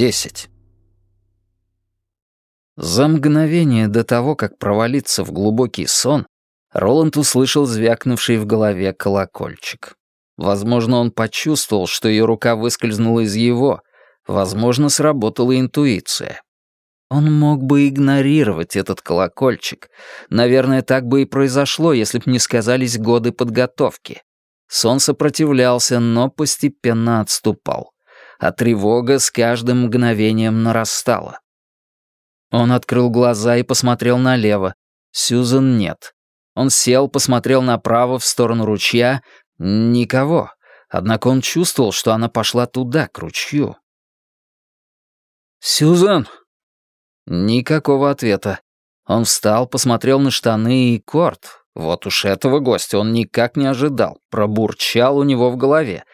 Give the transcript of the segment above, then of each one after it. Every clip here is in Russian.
10. За мгновение до того, как провалиться в глубокий сон, Роланд услышал звякнувший в голове колокольчик. Возможно, он почувствовал, что ее рука выскользнула из его, возможно, сработала интуиция. Он мог бы игнорировать этот колокольчик. Наверное, так бы и произошло, если б не сказались годы подготовки. Сон сопротивлялся, но постепенно отступал а тревога с каждым мгновением нарастала. Он открыл глаза и посмотрел налево. Сьюзан нет. Он сел, посмотрел направо, в сторону ручья. Никого. Однако он чувствовал, что она пошла туда, к ручью. «Сьюзан!» Никакого ответа. Он встал, посмотрел на штаны и корт. Вот уж этого гостя он никак не ожидал. Пробурчал у него в голове.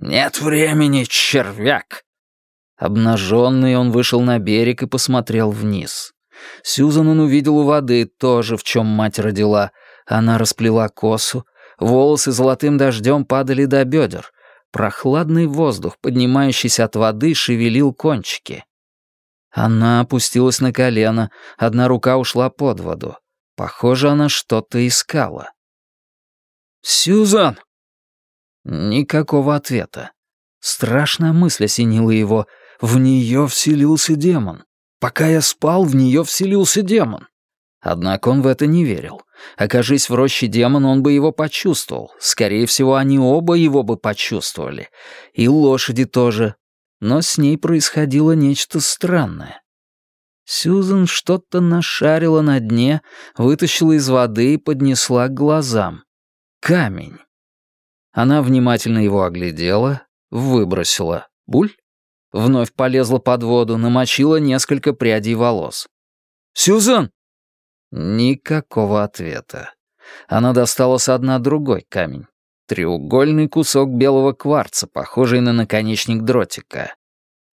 «Нет времени, червяк!» Обнаженный он вышел на берег и посмотрел вниз. Сьюзан он увидел у воды, тоже в чем мать родила. Она расплела косу, волосы золотым дождем падали до бедер. Прохладный воздух, поднимающийся от воды, шевелил кончики. Она опустилась на колено, одна рука ушла под воду. Похоже, она что-то искала. «Сьюзан!» Никакого ответа. Страшная мысль осенила его. В нее вселился демон. Пока я спал, в нее вселился демон. Однако он в это не верил. Окажись в роще демон, он бы его почувствовал. Скорее всего, они оба его бы почувствовали. И лошади тоже. Но с ней происходило нечто странное. Сьюзен что-то нашарила на дне, вытащила из воды и поднесла к глазам. Камень. Она внимательно его оглядела, выбросила. Буль? Вновь полезла под воду, намочила несколько прядей волос. «Сюзан!» Никакого ответа. Она достала со дна другой камень. Треугольный кусок белого кварца, похожий на наконечник дротика.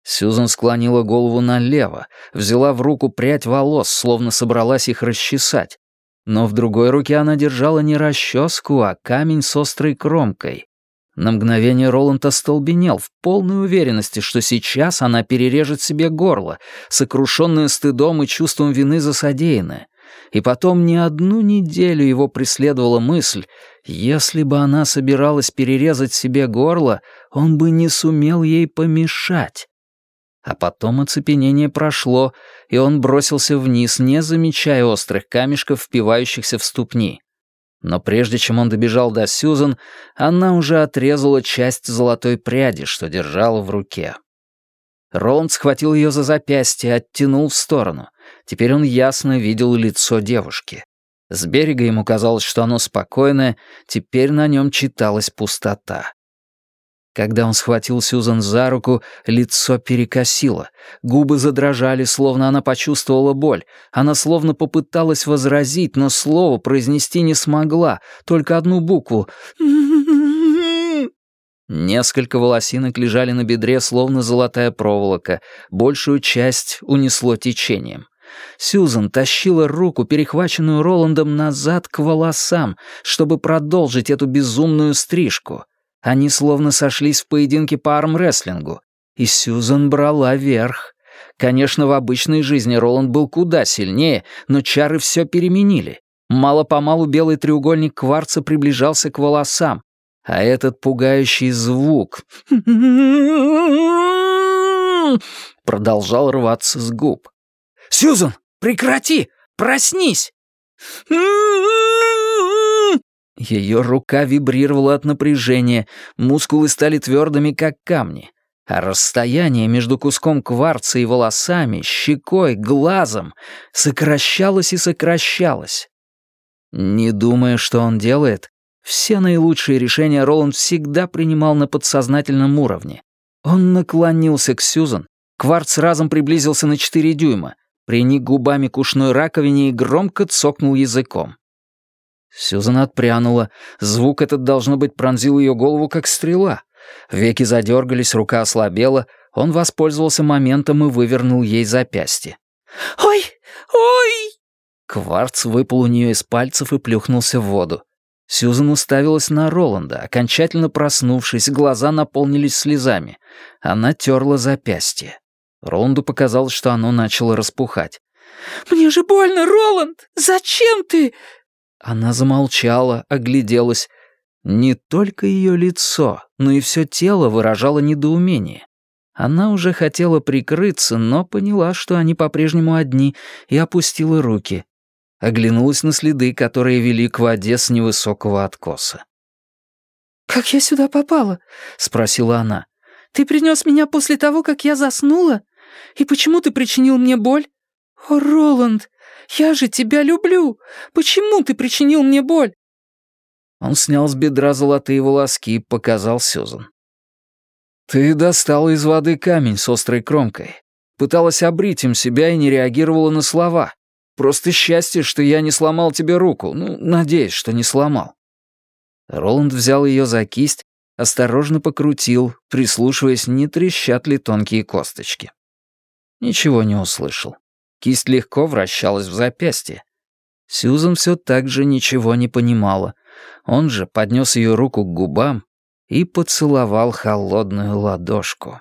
Сюзан склонила голову налево, взяла в руку прядь волос, словно собралась их расчесать, но в другой руке она держала не расческу, а камень с острой кромкой. На мгновение Роланд остолбенел в полной уверенности, что сейчас она перережет себе горло, сокрушенная стыдом и чувством вины за содеянное. И потом не одну неделю его преследовала мысль, если бы она собиралась перерезать себе горло, он бы не сумел ей помешать. А потом оцепенение прошло, и он бросился вниз, не замечая острых камешков, впивающихся в ступни. Но прежде чем он добежал до Сьюзан, она уже отрезала часть золотой пряди, что держала в руке. Роланд схватил ее за запястье, оттянул в сторону. Теперь он ясно видел лицо девушки. С берега ему казалось, что оно спокойное, теперь на нем читалась пустота. Когда он схватил Сьюзан за руку, лицо перекосило. Губы задрожали, словно она почувствовала боль. Она словно попыталась возразить, но слово произнести не смогла, только одну букву. Несколько волосинок лежали на бедре, словно золотая проволока. Большую часть унесло течением. Сьюзан тащила руку, перехваченную Роландом, назад к волосам, чтобы продолжить эту безумную стрижку. Они словно сошлись в поединке по армрестлингу, и Сьюзан брала верх. Конечно, в обычной жизни Роланд был куда сильнее, но чары все переменили. Мало-помалу белый треугольник кварца приближался к волосам, а этот пугающий звук продолжал рваться с губ. «Сьюзан, прекрати! Проснись!» Ее рука вибрировала от напряжения, мускулы стали твердыми, как камни. А расстояние между куском кварца и волосами, щекой, глазом сокращалось и сокращалось. Не думая, что он делает, все наилучшие решения Роланд всегда принимал на подсознательном уровне. Он наклонился к Сьюзан, кварц разом приблизился на четыре дюйма, приник губами к ушной раковине и громко цокнул языком. Сюзан отпрянула. Звук этот, должно быть, пронзил ее голову, как стрела. Веки задергались, рука ослабела. Он воспользовался моментом и вывернул ей запястье. «Ой! Ой!» Кварц выпал у нее из пальцев и плюхнулся в воду. Сьюзан уставилась на Роланда, окончательно проснувшись, глаза наполнились слезами. Она терла запястье. Роланду показалось, что оно начало распухать. «Мне же больно, Роланд! Зачем ты?» Она замолчала, огляделась. Не только ее лицо, но и все тело выражало недоумение. Она уже хотела прикрыться, но поняла, что они по-прежнему одни, и опустила руки. Оглянулась на следы, которые вели к воде с невысокого откоса. «Как я сюда попала?» — спросила она. «Ты принес меня после того, как я заснула? И почему ты причинил мне боль? О, Роланд, я же тебя люблю! Почему ты причинил мне боль?» Он снял с бедра золотые волоски и показал Сюзан. «Ты достала из воды камень с острой кромкой. Пыталась обрить им себя и не реагировала на слова. Просто счастье, что я не сломал тебе руку. Ну, надеюсь, что не сломал». Роланд взял ее за кисть, осторожно покрутил, прислушиваясь, не трещат ли тонкие косточки. Ничего не услышал. Кисть легко вращалась в запястье. Сьюзан все так же ничего не понимала. Он же поднес ее руку к губам и поцеловал холодную ладошку.